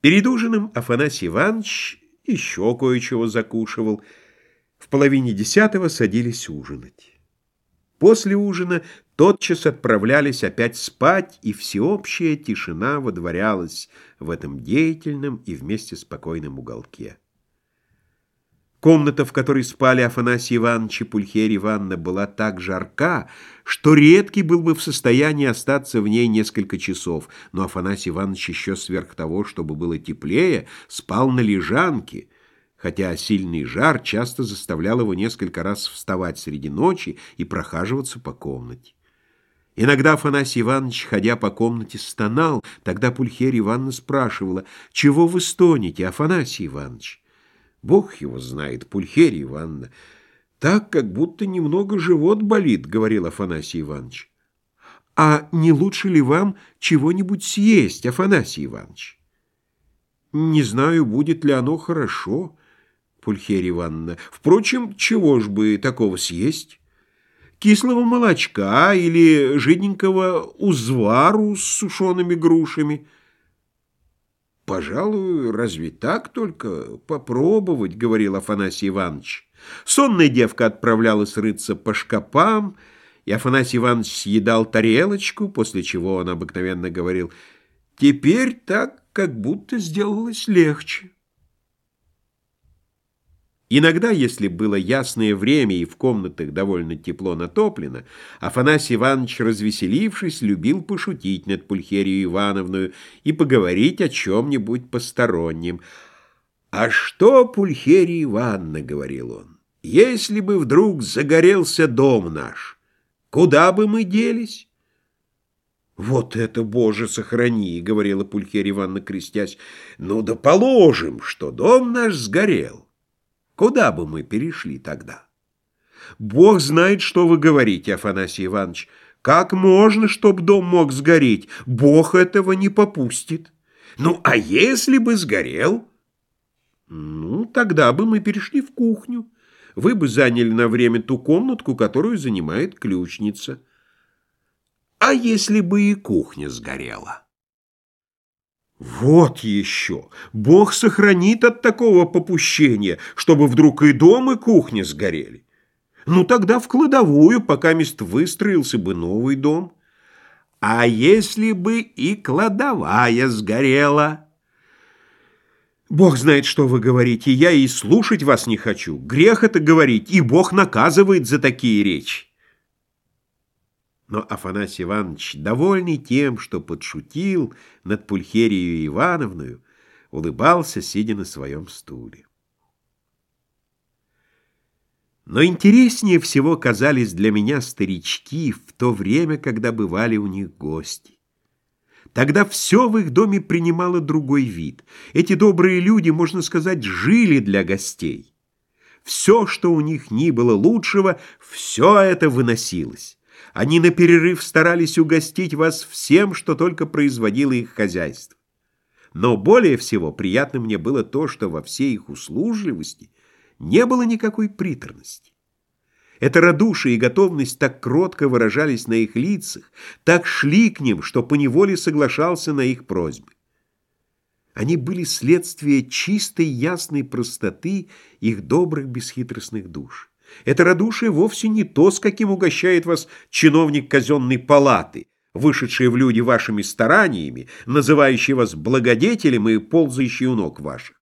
Перед ужином Афанасий Иванович еще кое-чего закушивал. В половине десятого садились ужинать. После ужина тотчас отправлялись опять спать, и всеобщая тишина водворялась в этом деятельном и вместе спокойном уголке. Комната, в которой спали Афанасий Иванович и Пульхерия Ивановна, была так жарка, что редкий был бы в состоянии остаться в ней несколько часов, но Афанасий Иванович еще сверх того, чтобы было теплее, спал на лежанке, хотя сильный жар часто заставлял его несколько раз вставать среди ночи и прохаживаться по комнате. Иногда Афанасий Иванович, ходя по комнате, стонал, тогда Пульхерия Ивановна спрашивала, «Чего вы стонете, Афанасий Иванович?» Бог его знает, Пульхерия Ивановна. Так, как будто немного живот болит, говорил Афанасий Иванович. А не лучше ли вам чего-нибудь съесть, Афанасий Иванович? Не знаю, будет ли оно хорошо, Пульхерия Ивановна. Впрочем, чего ж бы такого съесть? Кислого молочка или жиденького узвару с сушеными грушами – «Пожалуй, разве так только? Попробовать», — говорил Афанасий Иванович. Сонная девка отправлялась рыться по шкапам, и Афанасий Иванович съедал тарелочку, после чего он обыкновенно говорил «Теперь так, как будто сделалось легче». Иногда, если было ясное время и в комнатах довольно тепло натоплено, Афанасий Иванович, развеселившись, любил пошутить над Пульхерией Ивановной и поговорить о чем-нибудь постороннем. «А что, Пульхерия Ивановна, — говорил он, — если бы вдруг загорелся дом наш, куда бы мы делись?» «Вот это, Боже, сохрани!» — говорила Пульхерия Ивановна, крестясь. «Ну да положим, что дом наш сгорел». Куда бы мы перешли тогда? Бог знает, что вы говорите, Афанасий Иванович. Как можно, чтоб дом мог сгореть? Бог этого не попустит. Ну, а если бы сгорел? Ну, тогда бы мы перешли в кухню. Вы бы заняли на время ту комнатку, которую занимает ключница. А если бы и кухня сгорела? Вот еще! Бог сохранит от такого попущения, чтобы вдруг и дом, и кухня сгорели. Ну тогда в кладовую, пока мест выстроился бы новый дом. А если бы и кладовая сгорела? Бог знает, что вы говорите, я и слушать вас не хочу. Грех это говорить, и Бог наказывает за такие речи. Но Афанасий Иванович, довольный тем, что подшутил над Пульхерией Ивановной, улыбался, сидя на своем стуле. Но интереснее всего казались для меня старички в то время, когда бывали у них гости. Тогда все в их доме принимало другой вид. Эти добрые люди, можно сказать, жили для гостей. Все, что у них ни было лучшего, все это выносилось. Они на перерыв старались угостить вас всем, что только производило их хозяйство. Но более всего приятно мне было то, что во всей их услужливости не было никакой приторности. Это радушие и готовность так кротко выражались на их лицах, так шли к ним, что поневоле соглашался на их просьбы. Они были следствие чистой ясной простоты их добрых бесхитростных душ. Это радушие вовсе не то, с каким угощает вас чиновник казенной палаты, вышедший в люди вашими стараниями, называющий вас благодетелем и ползающий у ног ваших.